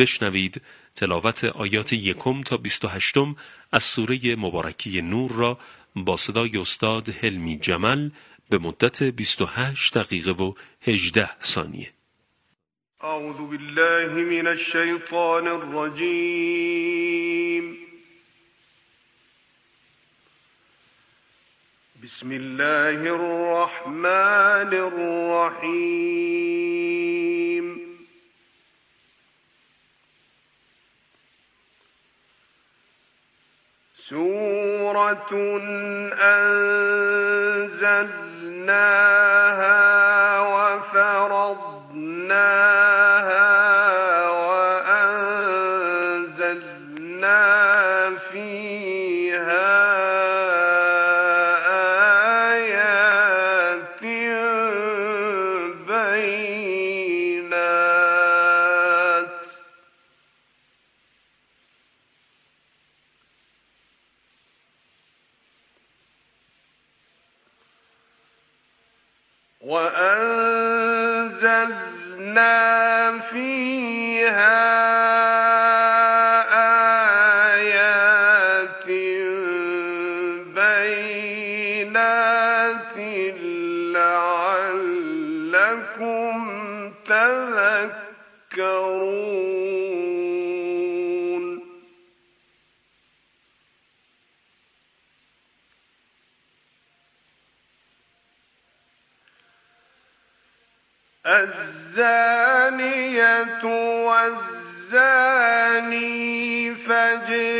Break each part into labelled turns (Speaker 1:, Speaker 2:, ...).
Speaker 1: بشنوید تلاوت آیات یکم تا بیست و هشتم از سوره مبارکی نور را با صدای استاد حلمی جمل به مدت 28 دقیقه و 18 ثانیه.
Speaker 2: اعوذ بالله من الشیطان الرجیم. بسم الله الرحمن الرحیم. سورة أنزلناها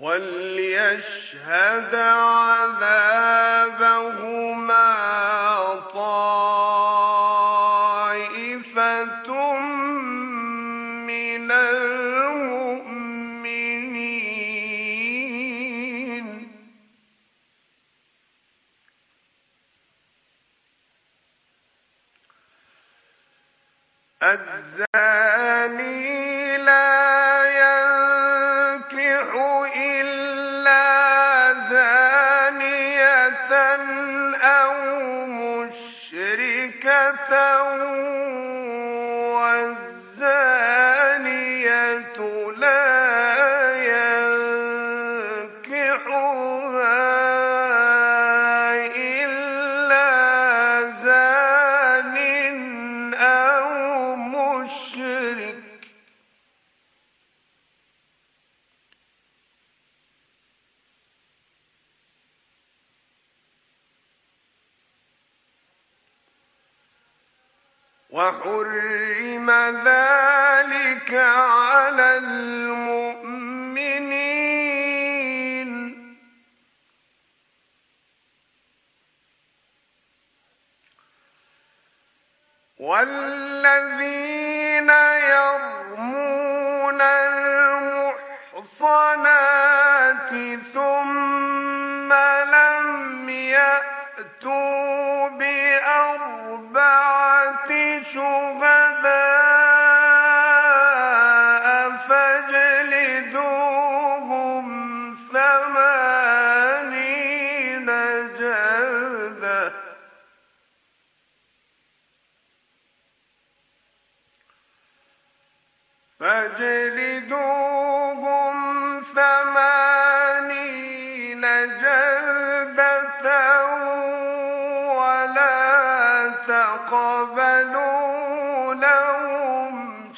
Speaker 2: وليشهد عذاب وحرم ذلك ولا تقبلوا لهم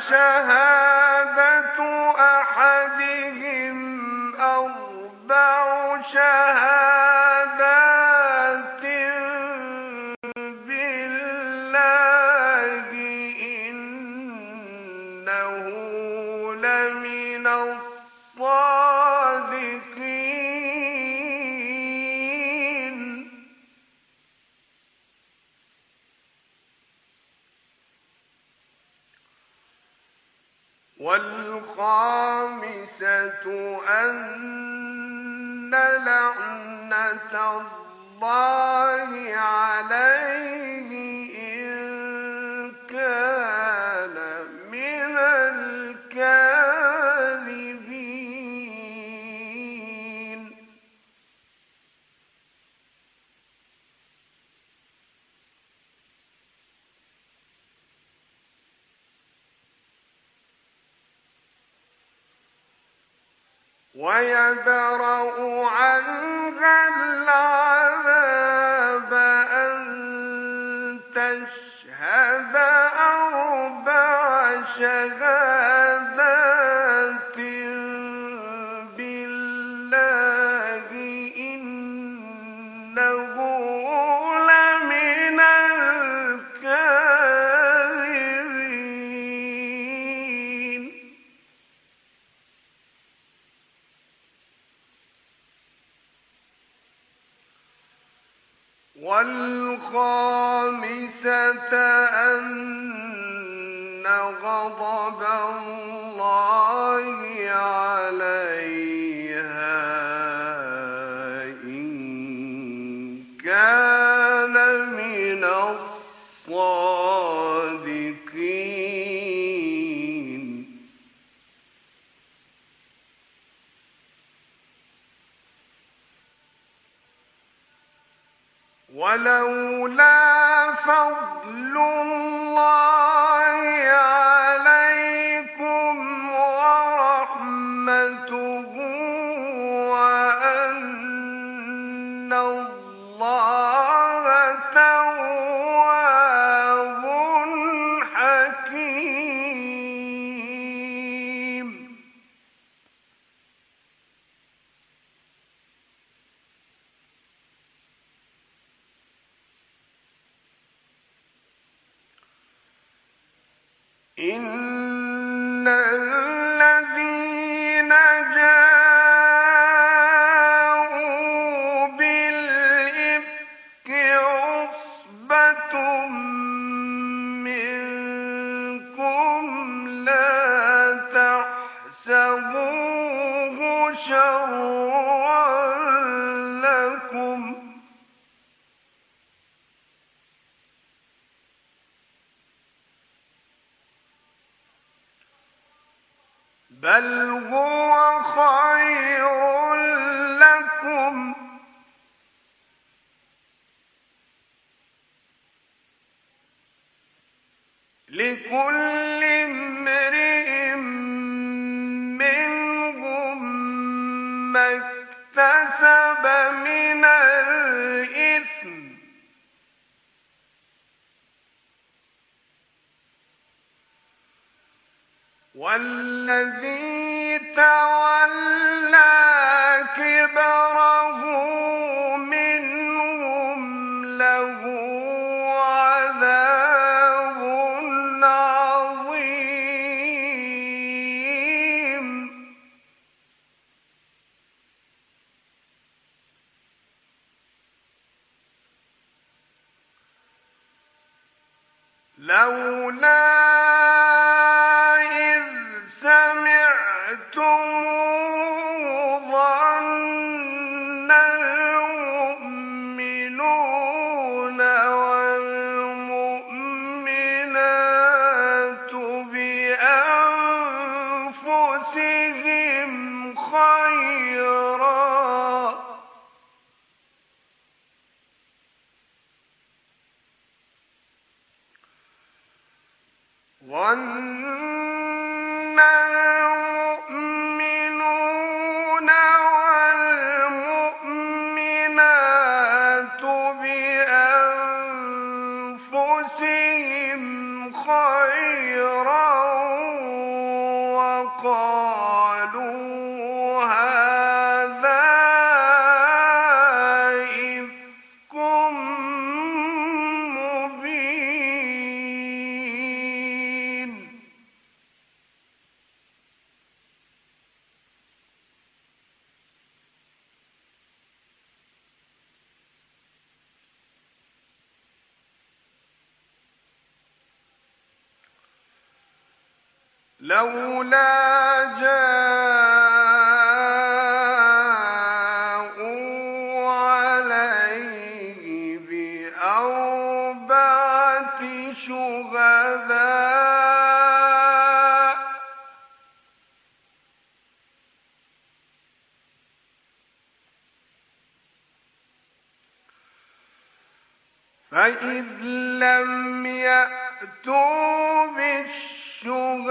Speaker 2: فشهادة قال أربع ولولا فضل الله بل هو فإذ لم يأتوا بالشهداء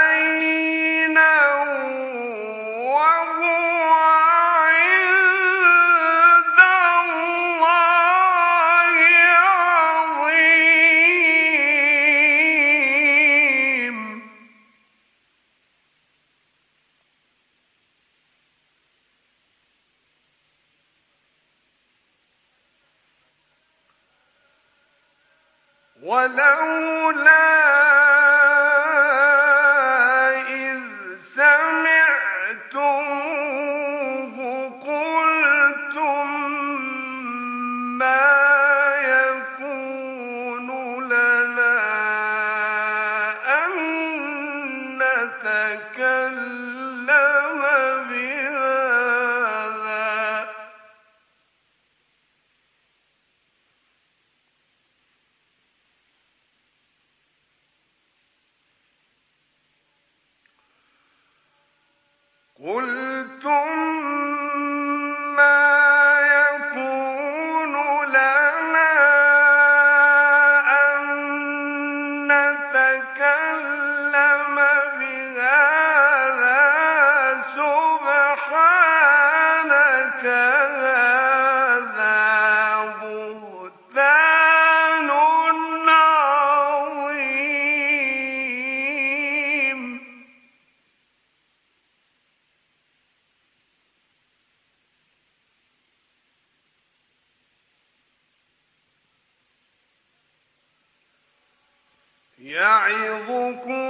Speaker 2: يعظكم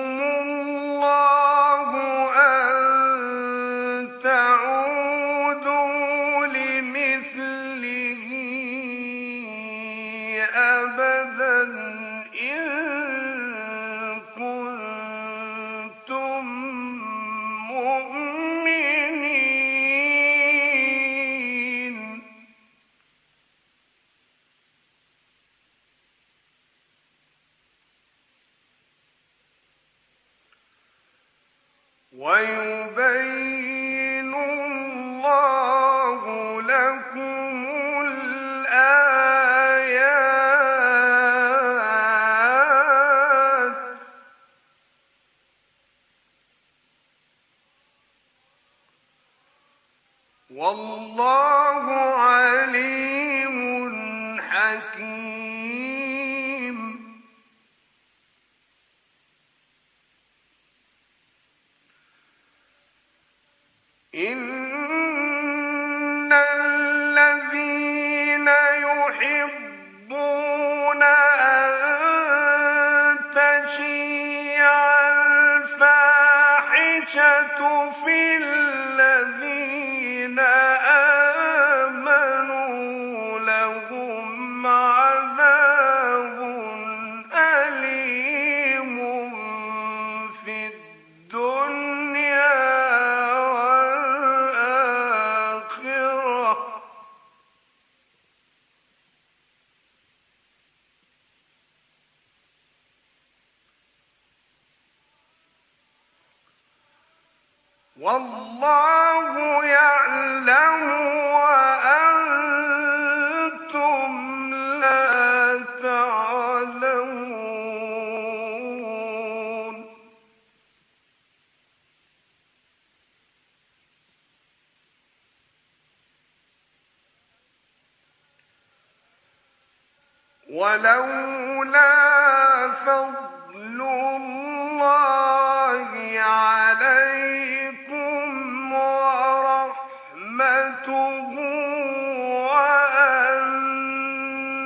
Speaker 2: في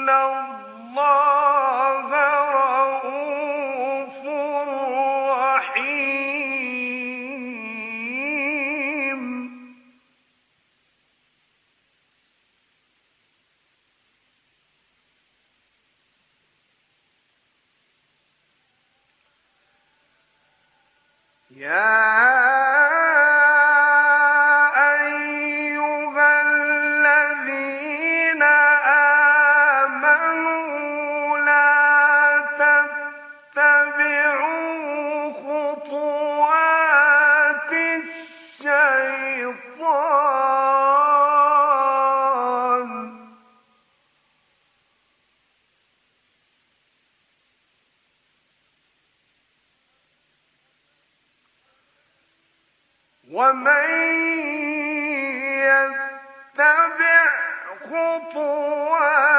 Speaker 2: لو خطوات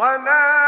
Speaker 2: ولا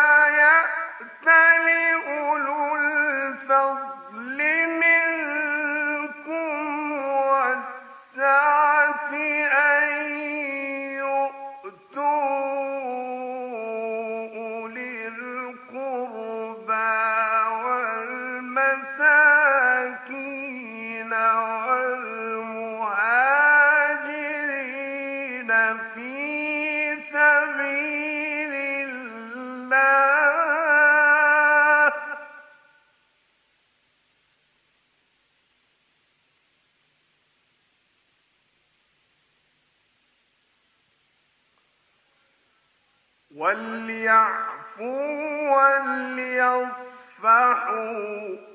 Speaker 2: وليصفحوا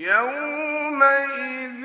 Speaker 2: يومئذ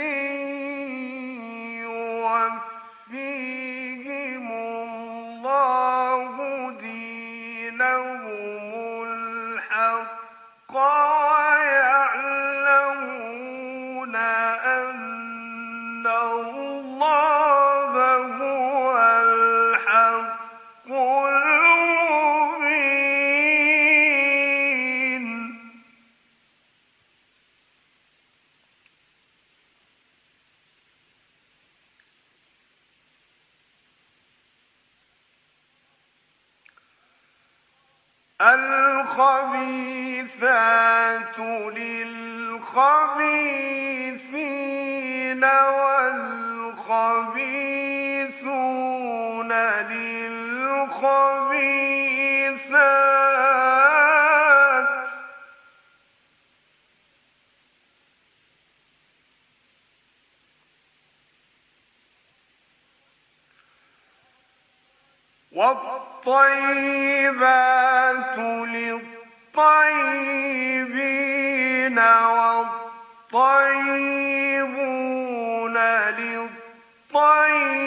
Speaker 2: والطيبات للطيبين والطيبون للطيبين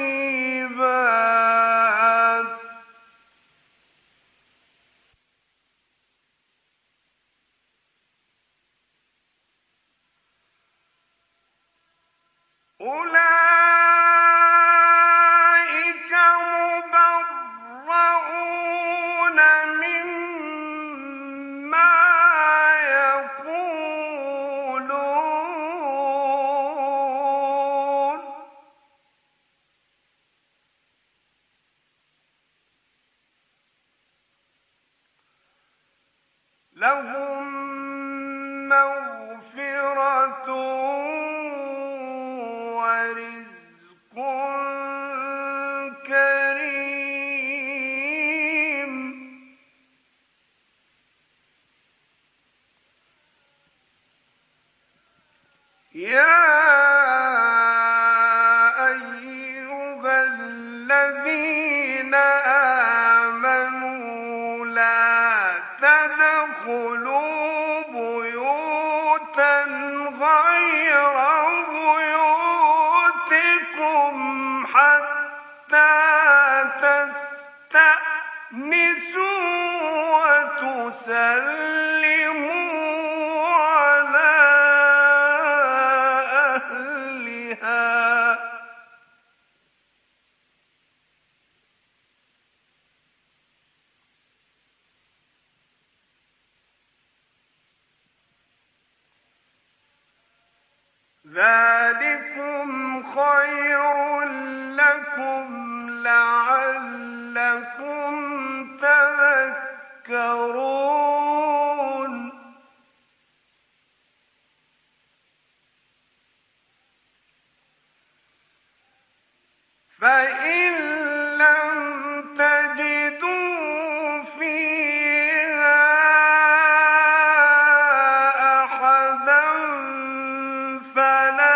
Speaker 2: فلا